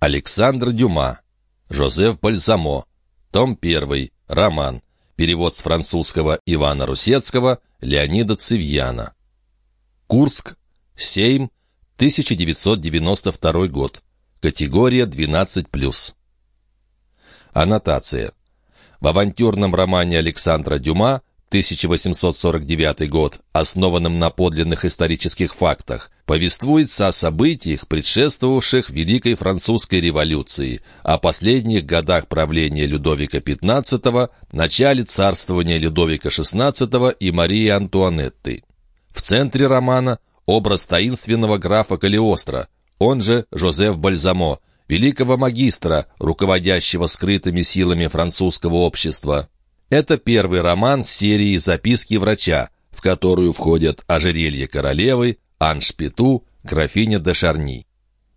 Александр Дюма. Жозеф Бальзамо. Том 1. Роман. Перевод с французского Ивана Русецкого, Леонида Цивьяна. Курск. Сейм. 1992 год. Категория 12+. Аннотация. В авантюрном романе Александра Дюма 1849 год, основанном на подлинных исторических фактах, повествуется о событиях, предшествовавших Великой Французской революции, о последних годах правления Людовика XV, начале царствования Людовика XVI и Марии Антуанетты. В центре романа образ таинственного графа Калиостро, он же Жозеф Бальзамо, великого магистра, руководящего скрытыми силами французского общества. Это первый роман серии «Записки врача», в которую входят «Ожерелье королевы», «Аншпиту», «Графиня де Шарни».